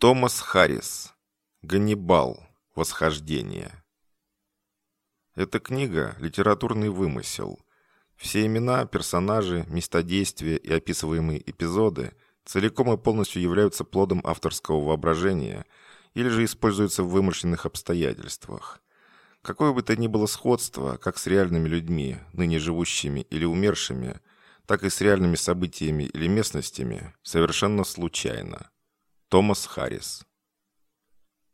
Томас Харрис. Ганнибал. Восхождение. Эта книга – литературный вымысел. Все имена, персонажи, места действия и описываемые эпизоды целиком и полностью являются плодом авторского воображения или же используются в вымышленных обстоятельствах. Какое бы то ни было сходство, как с реальными людьми, ныне живущими или умершими, так и с реальными событиями или местностями, совершенно случайно. Томас Харрис.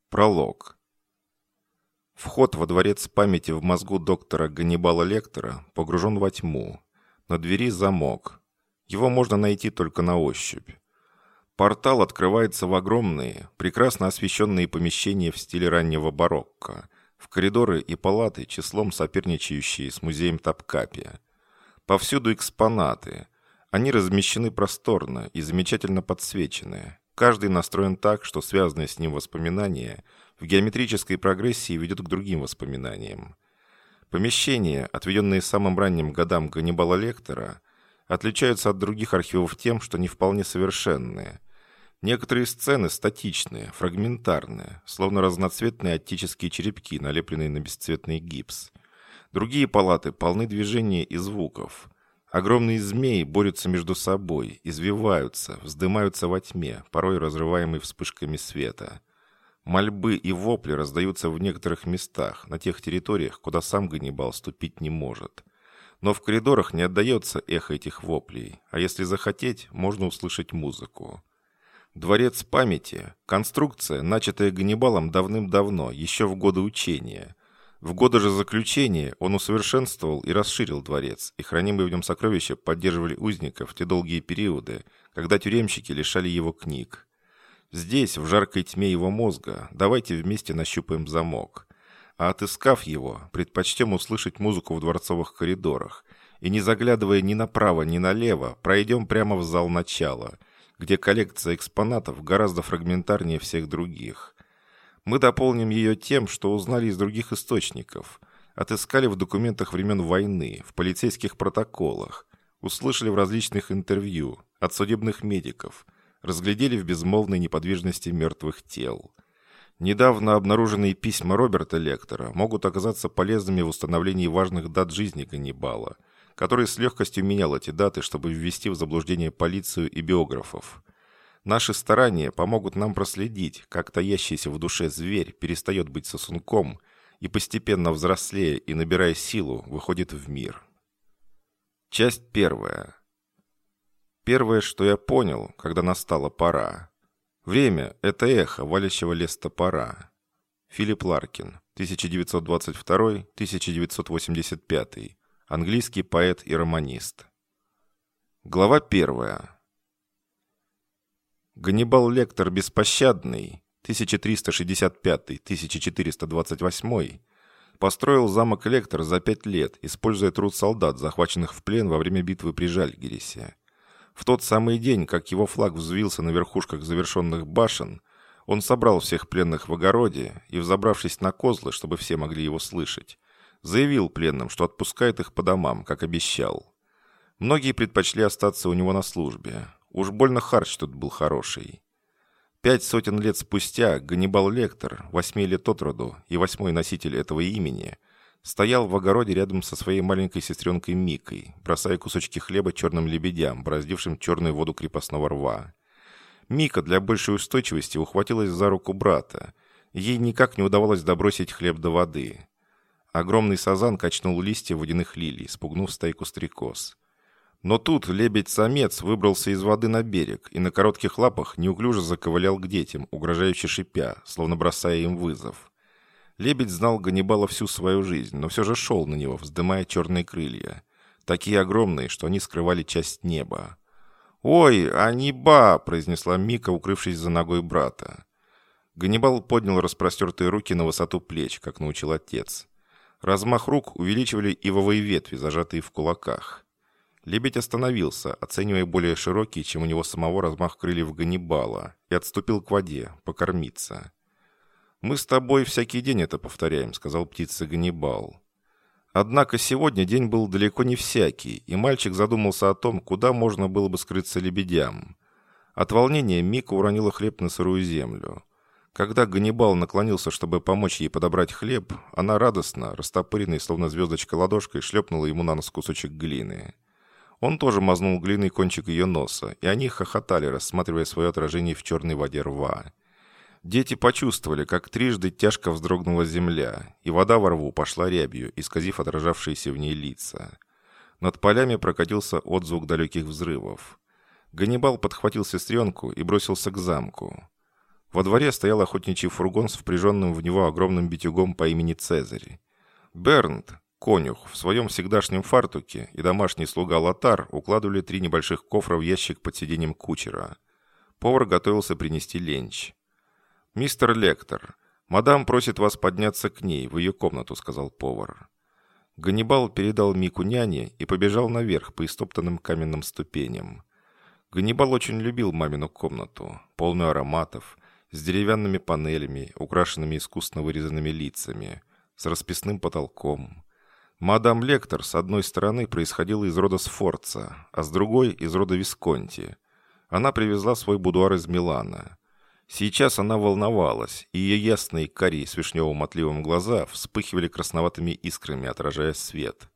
Пролог. Вход во дворец памяти в мозгу доктора Ганнибала Лектора погружен во тьму. На двери замок. Его можно найти только на ощупь. Портал открывается в огромные, прекрасно освещенные помещения в стиле раннего барокко, в коридоры и палаты, числом соперничающие с музеем Топкапи. Повсюду экспонаты. Они размещены просторно и замечательно подсвечены. Каждый настроен так, что связанное с ним воспоминание в геометрической прогрессии ведет к другим воспоминаниям. Помещения, отведенные самым ранним годам Ганнибала Лектора, отличаются от других архивов тем, что не вполне совершенные. Некоторые сцены статичные, фрагментарные, словно разноцветные оттические черепки, налепленные на бесцветный гипс. Другие палаты полны движения и звуков. Огромные змеи борются между собой, извиваются, вздымаются во тьме, порой разрываемой вспышками света. Мольбы и вопли раздаются в некоторых местах, на тех территориях, куда сам Ганнибал ступить не может. Но в коридорах не отдается эхо этих воплей, а если захотеть, можно услышать музыку. Дворец памяти – конструкция, начатая Ганнибалом давным-давно, еще в годы учения – в годы же заключения он усовершенствовал и расширил дворец, и хранимые в нем сокровища поддерживали узников в те долгие периоды, когда тюремщики лишали его книг. Здесь, в жаркой тьме его мозга, давайте вместе нащупаем замок. А отыскав его, предпочтем услышать музыку в дворцовых коридорах, и не заглядывая ни направо, ни налево, пройдем прямо в зал начала, где коллекция экспонатов гораздо фрагментарнее всех других. Мы дополним ее тем, что узнали из других источников, отыскали в документах времен войны, в полицейских протоколах, услышали в различных интервью от судебных медиков, разглядели в безмолвной неподвижности мертвых тел. Недавно обнаруженные письма Роберта Лектора могут оказаться полезными в установлении важных дат жизни Ганнибала, который с легкостью менял эти даты, чтобы ввести в заблуждение полицию и биографов. Наши старания помогут нам проследить, как таящийся в душе зверь перестает быть сосунком и постепенно взрослея и набирая силу, выходит в мир. Часть первая. Первое, что я понял, когда настала пора. Время – это эхо валящего лес топора. Филипп Ларкин, 1922-1985. Английский поэт и романист. Глава первая. Ганнибал Лектор Беспощадный, 1365-1428, построил замок Лектор за пять лет, используя труд солдат, захваченных в плен во время битвы при Жальгерисе. В тот самый день, как его флаг взвился на верхушках завершенных башен, он собрал всех пленных в огороде и, взобравшись на козлы, чтобы все могли его слышать, заявил пленным, что отпускает их по домам, как обещал. Многие предпочли остаться у него на службе. Уж больно харч тут был хороший. Пять сотен лет спустя Ганнибал Лектор, восьми лет от роду и восьмой носитель этого имени, стоял в огороде рядом со своей маленькой сестренкой Микой, бросая кусочки хлеба черным лебедям, бороздившим черную воду крепостного рва. Мика для большей устойчивости ухватилась за руку брата. Ей никак не удавалось добросить хлеб до воды. Огромный сазан качнул листья водяных лилий, спугнув стайку стрекоз. Но тут лебедь-самец выбрался из воды на берег и на коротких лапах неуклюже заковылял к детям, угрожающе шипя, словно бросая им вызов. Лебедь знал Ганнибала всю свою жизнь, но все же шел на него, вздымая черные крылья. Такие огромные, что они скрывали часть неба. «Ой, Аниба!» – произнесла Мика, укрывшись за ногой брата. Ганнибал поднял распростертые руки на высоту плеч, как научил отец. Размах рук увеличивали ивовые ветви, зажатые в кулаках. Лебедь остановился, оценивая более широкий, чем у него самого размах крыльев Ганнибала, и отступил к воде, покормиться. «Мы с тобой всякий день это повторяем», — сказал птица Ганнибал. Однако сегодня день был далеко не всякий, и мальчик задумался о том, куда можно было бы скрыться лебедям. От волнения Мика уронила хлеб на сырую землю. Когда Ганнибал наклонился, чтобы помочь ей подобрать хлеб, она радостно, растопыренной, словно звездочка ладошкой, шлепнула ему на нос кусочек глины. Он тоже мазнул глиной кончик ее носа, и они хохотали, рассматривая свое отражение в черной воде рва. Дети почувствовали, как трижды тяжко вздрогнула земля, и вода во рву пошла рябью, исказив отражавшиеся в ней лица. Над полями прокатился отзвук далеких взрывов. Ганнибал подхватил сестренку и бросился к замку. Во дворе стоял охотничий фургон с впряженным в него огромным битюгом по имени Цезарь. Бернт, конюх, в своем всегдашнем фартуке и домашний слуга Лотар укладывали три небольших кофра в ящик под сиденьем кучера. Повар готовился принести ленч. «Мистер Лектор, мадам просит вас подняться к ней, в ее комнату», — сказал повар. Ганнибал передал Мику няне и побежал наверх по истоптанным каменным ступеням. Ганнибал очень любил мамину комнату, полную ароматов, с деревянными панелями, украшенными искусно вырезанными лицами, с расписным потолком. Мадам Лектор с одной стороны происходила из рода Сфорца, а с другой – из рода Висконти. Она привезла свой будуар из Милана. Сейчас она волновалась, и ее ясные карие с вишневым отливом глаза вспыхивали красноватыми искрами, отражая свет.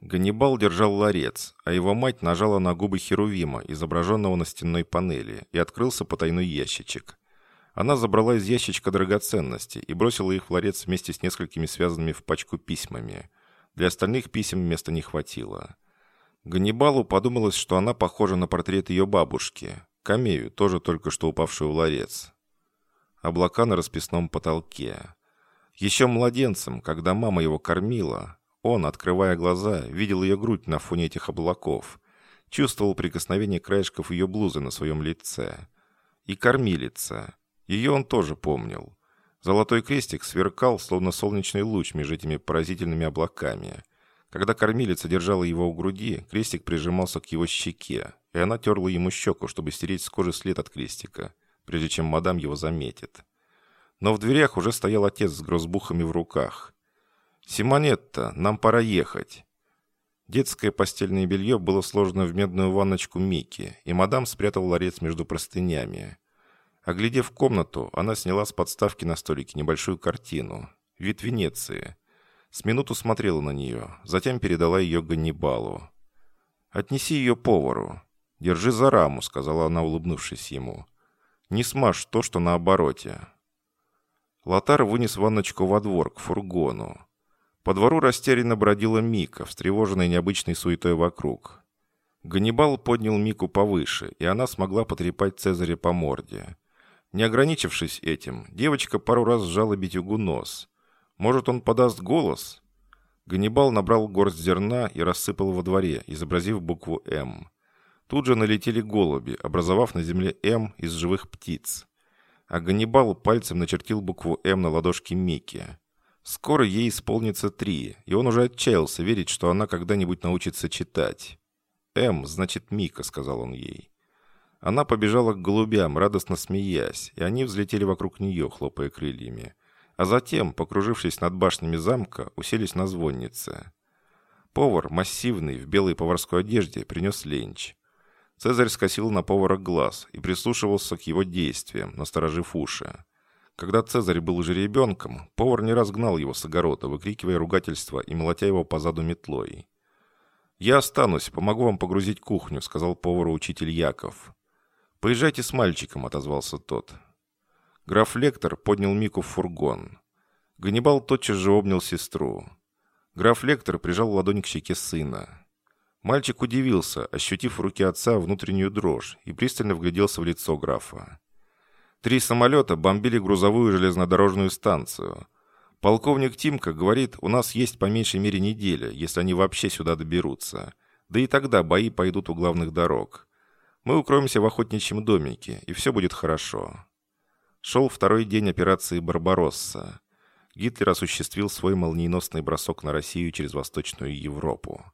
Ганнибал держал ларец, а его мать нажала на губы Херувима, изображенного на стенной панели, и открылся потайной ящичек. Она забрала из ящичка драгоценности и бросила их в ларец вместе с несколькими связанными в пачку письмами. Для остальных писем места не хватило. Ганнибалу подумалось, что она похожа на портрет ее бабушки, Камею, тоже только что упавшую в ларец. Облака на расписном потолке. Еще младенцем, когда мама его кормила, он, открывая глаза, видел ее грудь на фоне этих облаков, чувствовал прикосновение краешков ее блузы на своем лице. И кормилица. Ее он тоже помнил. Золотой крестик сверкал, словно солнечный луч между этими поразительными облаками. Когда кормилица держала его у груди, крестик прижимался к его щеке, и она терла ему щеку, чтобы стереть с кожи след от крестика, прежде чем мадам его заметит. Но в дверях уже стоял отец с грозбухами в руках. «Симонетта, нам пора ехать». Детское постельное белье было сложено в медную ванночку Микки, и мадам спрятал ларец между простынями. Оглядев комнату, она сняла с подставки на столике небольшую картину. Вид Венеции. С минуту смотрела на нее, затем передала ее Ганнибалу. «Отнеси ее повару. «Держи за раму», — сказала она, улыбнувшись ему. «Не смажь то, что на обороте». Лотар вынес ванночку во двор, к фургону. По двору растерянно бродила Мика, встревоженная необычной суетой вокруг. Ганнибал поднял Мику повыше, и она смогла потрепать Цезаря по морде. Не ограничившись этим, девочка пару раз сжала битюгу нос. Может, он подаст голос? Ганнибал набрал горсть зерна и рассыпал во дворе, изобразив букву «М». Тут же налетели голуби, образовав на земле «М» из живых птиц. А Ганнибал пальцем начертил букву «М» на ладошке Микки. Скоро ей исполнится три, и он уже отчаялся верить, что она когда-нибудь научится читать. «М» значит Мика», — сказал он ей. Она побежала к голубям, радостно смеясь, и они взлетели вокруг нее, хлопая крыльями. А затем, покружившись над башнями замка, уселись на звоннице. Повар, массивный, в белой поварской одежде, принес ленч. Цезарь скосил на повара глаз и прислушивался к его действиям, насторожив уши. Когда Цезарь был уже ребенком, повар не раз гнал его с огорода, выкрикивая ругательства и молотя его по заду метлой. «Я останусь, помогу вам погрузить кухню», — сказал повару учитель Яков. «Поезжайте с мальчиком», — отозвался тот. Граф Лектор поднял Мику в фургон. Ганнибал тотчас же обнял сестру. Граф Лектор прижал ладонь к щеке сына. Мальчик удивился, ощутив в руке отца внутреннюю дрожь, и пристально вгляделся в лицо графа. Три самолета бомбили грузовую железнодорожную станцию. Полковник Тимка говорит, у нас есть по меньшей мере неделя, если они вообще сюда доберутся. Да и тогда бои пойдут у главных дорог. Мы укроемся в охотничьем домике, и все будет хорошо. Шел второй день операции «Барбаросса». Гитлер осуществил свой молниеносный бросок на Россию через Восточную Европу.